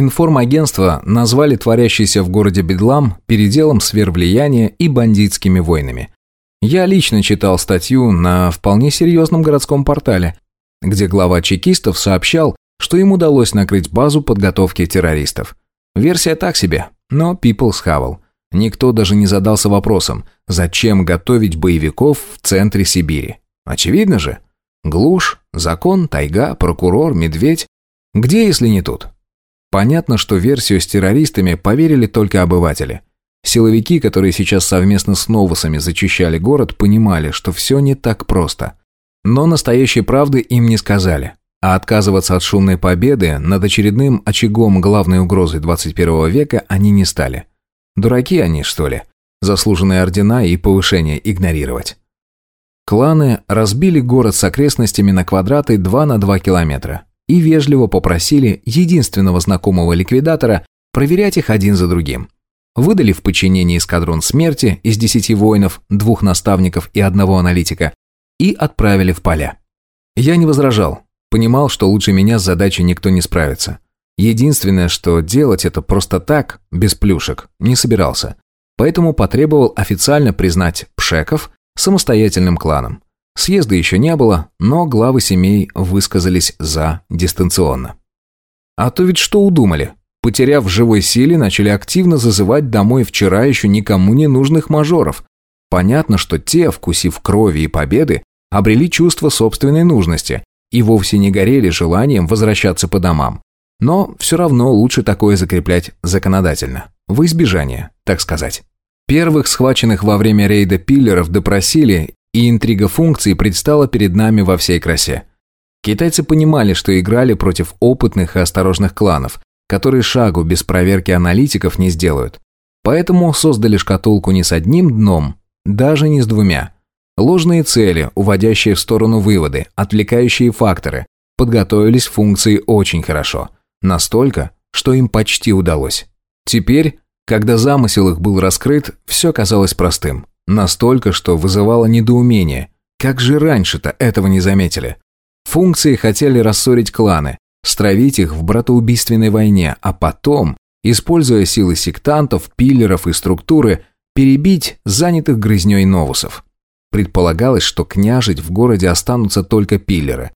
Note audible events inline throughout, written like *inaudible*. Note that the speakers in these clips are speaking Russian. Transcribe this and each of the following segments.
Информагентство назвали творящийся в городе Бедлам переделом сфер влияния и бандитскими войнами. Я лично читал статью на вполне серьезном городском портале, где глава чекистов сообщал, что им удалось накрыть базу подготовки террористов. Версия так себе, но People схавал. Никто даже не задался вопросом, зачем готовить боевиков в центре Сибири. Очевидно же. Глушь, закон, тайга, прокурор, медведь. Где, если не тут? Понятно, что версию с террористами поверили только обыватели. Силовики, которые сейчас совместно с новосами зачищали город, понимали, что все не так просто. Но настоящей правды им не сказали. А отказываться от шумной победы над очередным очагом главной угрозы 21 века они не стали. Дураки они, что ли? Заслуженные ордена и повышение игнорировать. Кланы разбили город с окрестностями на квадраты 2 на 2 километра и вежливо попросили единственного знакомого ликвидатора проверять их один за другим. Выдали в подчинение эскадрон смерти из десяти воинов, двух наставников и одного аналитика и отправили в поля. Я не возражал, понимал, что лучше меня с задачей никто не справится. Единственное, что делать это просто так, без плюшек, не собирался. Поэтому потребовал официально признать пшеков самостоятельным кланом. Съезда еще не было, но главы семей высказались за дистанционно. А то ведь что удумали? Потеряв живой силе, начали активно зазывать домой вчера еще никому не нужных мажоров. Понятно, что те, вкусив крови и победы, обрели чувство собственной нужности и вовсе не горели желанием возвращаться по домам. Но все равно лучше такое закреплять законодательно, в избежание, так сказать. Первых схваченных во время рейда пиллеров допросили, и интрига функций предстала перед нами во всей красе. Китайцы понимали, что играли против опытных и осторожных кланов, которые шагу без проверки аналитиков не сделают. Поэтому создали шкатулку не с одним дном, даже не с двумя. Ложные цели, уводящие в сторону выводы, отвлекающие факторы, подготовились функции очень хорошо – Настолько, что им почти удалось. Теперь, когда замысел их был раскрыт, все казалось простым. Настолько, что вызывало недоумение. Как же раньше-то этого не заметили? Функции хотели рассорить кланы, стравить их в братоубийственной войне, а потом, используя силы сектантов, пиллеров и структуры, перебить занятых грызней новусов. Предполагалось, что княжить в городе останутся только пиллеры.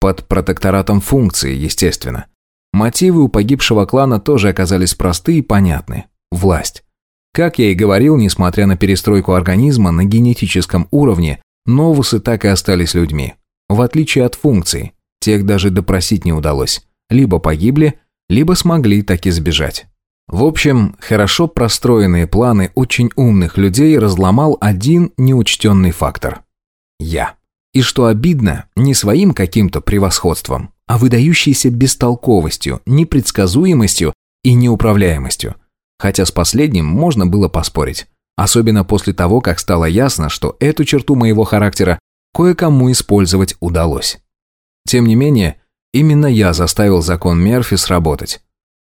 Под протекторатом функции, естественно. Мотивы у погибшего клана тоже оказались просты и понятны. Власть. Как я и говорил, несмотря на перестройку организма на генетическом уровне, новусы так и остались людьми. В отличие от функций, тех даже допросить не удалось. Либо погибли, либо смогли таки сбежать. В общем, хорошо простроенные планы очень умных людей разломал один неучтенный фактор. Я. И что обидно, не своим каким-то превосходством, а выдающейся бестолковостью, непредсказуемостью и неуправляемостью. Хотя с последним можно было поспорить. Особенно после того, как стало ясно, что эту черту моего характера кое-кому использовать удалось. Тем не менее, именно я заставил закон Мерфи сработать.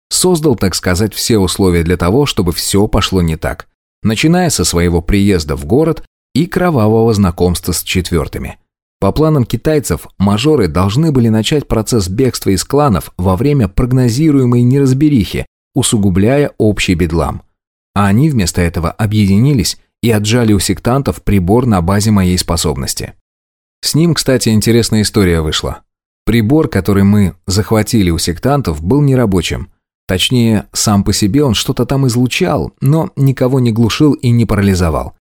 Создал, так сказать, все условия для того, чтобы все пошло не так. Начиная со своего приезда в город и кровавого знакомства с четвертыми. По планам китайцев, мажоры должны были начать процесс бегства из кланов во время прогнозируемой неразберихи, усугубляя общий бедлам. А они вместо этого объединились и отжали у сектантов прибор на базе моей способности. С ним, кстати, интересная история вышла. Прибор, который мы захватили у сектантов, был нерабочим. Точнее, сам по себе он что-то там излучал, но никого не глушил и не парализовал.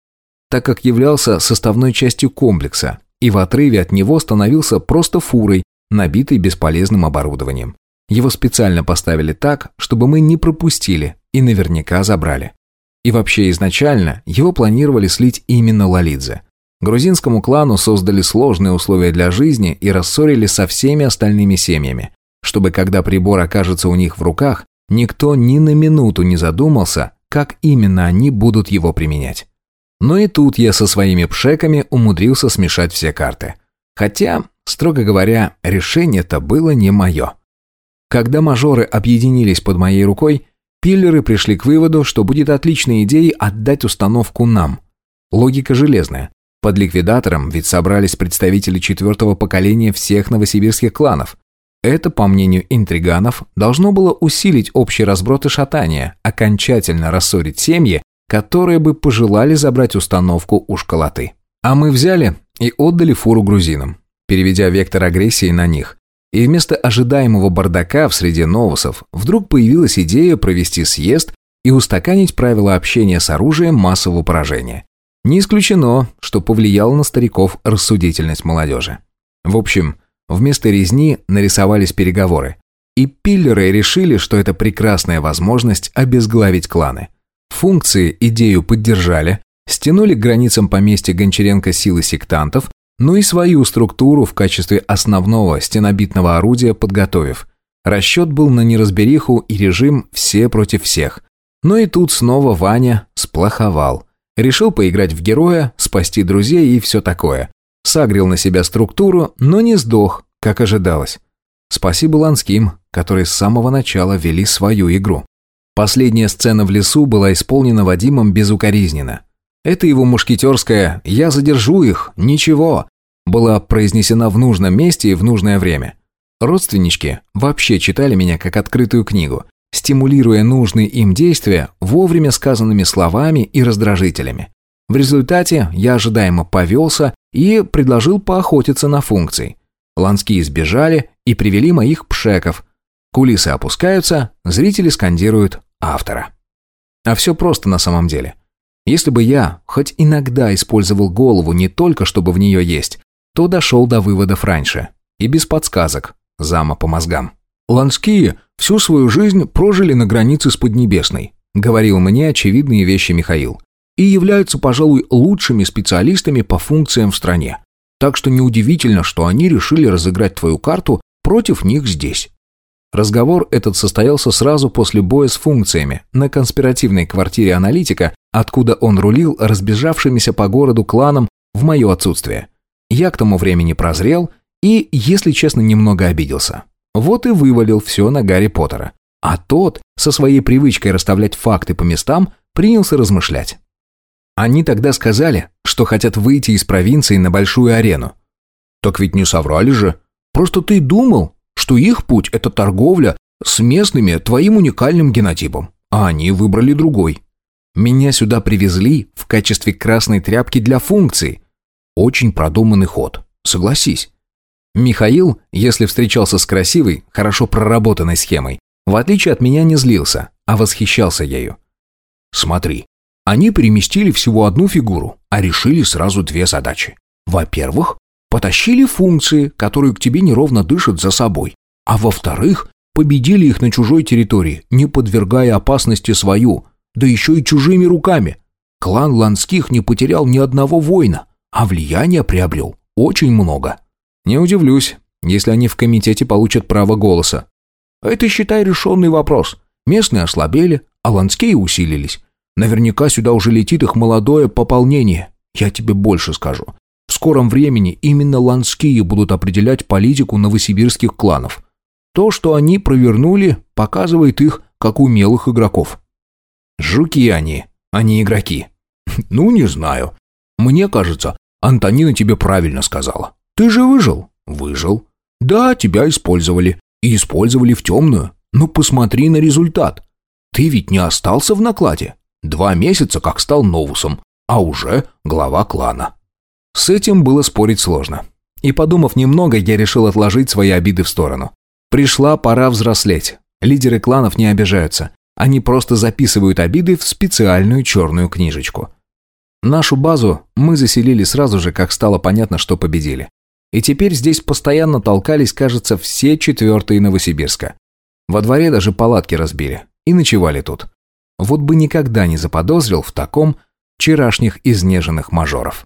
Так как являлся составной частью комплекса, и в отрыве от него становился просто фурой, набитой бесполезным оборудованием. Его специально поставили так, чтобы мы не пропустили и наверняка забрали. И вообще изначально его планировали слить именно Лолидзе. Грузинскому клану создали сложные условия для жизни и рассорили со всеми остальными семьями, чтобы когда прибор окажется у них в руках, никто ни на минуту не задумался, как именно они будут его применять. Но и тут я со своими пшеками умудрился смешать все карты. Хотя, строго говоря, решение-то было не мое. Когда мажоры объединились под моей рукой, пиллеры пришли к выводу, что будет отличной идеей отдать установку нам. Логика железная. Под ликвидатором ведь собрались представители четвертого поколения всех новосибирских кланов. Это, по мнению интриганов, должно было усилить общий разброд и шатание, окончательно рассорить семьи, которые бы пожелали забрать установку у школоты. А мы взяли и отдали фуру грузинам, переведя вектор агрессии на них. И вместо ожидаемого бардака в среде новосов вдруг появилась идея провести съезд и устаканить правила общения с оружием массового поражения. Не исключено, что повлияло на стариков рассудительность молодежи. В общем, вместо резни нарисовались переговоры. И пиллеры решили, что это прекрасная возможность обезглавить кланы. Функции идею поддержали, стянули к границам поместья Гончаренко силы сектантов, ну и свою структуру в качестве основного стенобитного орудия подготовив. Расчет был на неразбериху и режим «все против всех». Но и тут снова Ваня сплоховал. Решил поиграть в героя, спасти друзей и все такое. Сагрил на себя структуру, но не сдох, как ожидалось. Спасибо Ланским, которые с самого начала вели свою игру. Последняя сцена в лесу была исполнена Вадимом безукоризненно. Это его мушкетерская «я задержу их, ничего» была произнесена в нужном месте и в нужное время. Родственнички вообще читали меня как открытую книгу, стимулируя нужные им действия вовремя сказанными словами и раздражителями. В результате я ожидаемо повелся и предложил поохотиться на функции. Ланские сбежали и привели моих пшеков. Кулисы опускаются, зрители скандируют автора. А все просто на самом деле. Если бы я хоть иногда использовал голову не только чтобы в нее есть, то дошел до выводов раньше. И без подсказок, зама по мозгам. Ланские всю свою жизнь прожили на границе с Поднебесной, говорил мне очевидные вещи Михаил, и являются, пожалуй, лучшими специалистами по функциям в стране. Так что неудивительно, что они решили разыграть твою карту против них здесь. Разговор этот состоялся сразу после боя с функциями на конспиративной квартире аналитика, откуда он рулил разбежавшимися по городу кланом в мое отсутствие. Я к тому времени прозрел и, если честно, немного обиделся. Вот и вывалил все на Гарри Поттера. А тот, со своей привычкой расставлять факты по местам, принялся размышлять. Они тогда сказали, что хотят выйти из провинции на большую арену. Так ведь не соврали же. Просто ты думал, что их путь – это торговля с местными твоим уникальным генотипом, а они выбрали другой. Меня сюда привезли в качестве красной тряпки для функции. Очень продуманный ход, согласись. Михаил, если встречался с красивой, хорошо проработанной схемой, в отличие от меня не злился, а восхищался ею. Смотри, они переместили всего одну фигуру, а решили сразу две задачи. Во-первых, потащили функции, которые к тебе неровно дышат за собой. А во-вторых, победили их на чужой территории, не подвергая опасности свою, да еще и чужими руками. Клан Ланских не потерял ни одного воина, а влияния приобрел очень много. Не удивлюсь, если они в комитете получат право голоса. Это, считай, решенный вопрос. Местные ослабели, а ланские усилились. Наверняка сюда уже летит их молодое пополнение. Я тебе больше скажу. В скором времени именно ланские будут определять политику новосибирских кланов. То, что они провернули, показывает их как умелых игроков. Жуки они, а не игроки. *laughs* Ну, не знаю. Мне кажется, Антонина тебе правильно сказала. Ты же выжил? Выжил. Да, тебя использовали. И использовали в темную. Но посмотри на результат. Ты ведь не остался в накладе. Два месяца как стал новусом, а уже глава клана. С этим было спорить сложно. И подумав немного, я решил отложить свои обиды в сторону. Пришла пора взрослеть. Лидеры кланов не обижаются. Они просто записывают обиды в специальную черную книжечку. Нашу базу мы заселили сразу же, как стало понятно, что победили. И теперь здесь постоянно толкались, кажется, все четвертые Новосибирска. Во дворе даже палатки разбили и ночевали тут. Вот бы никогда не заподозрил в таком вчерашних изнеженных мажоров.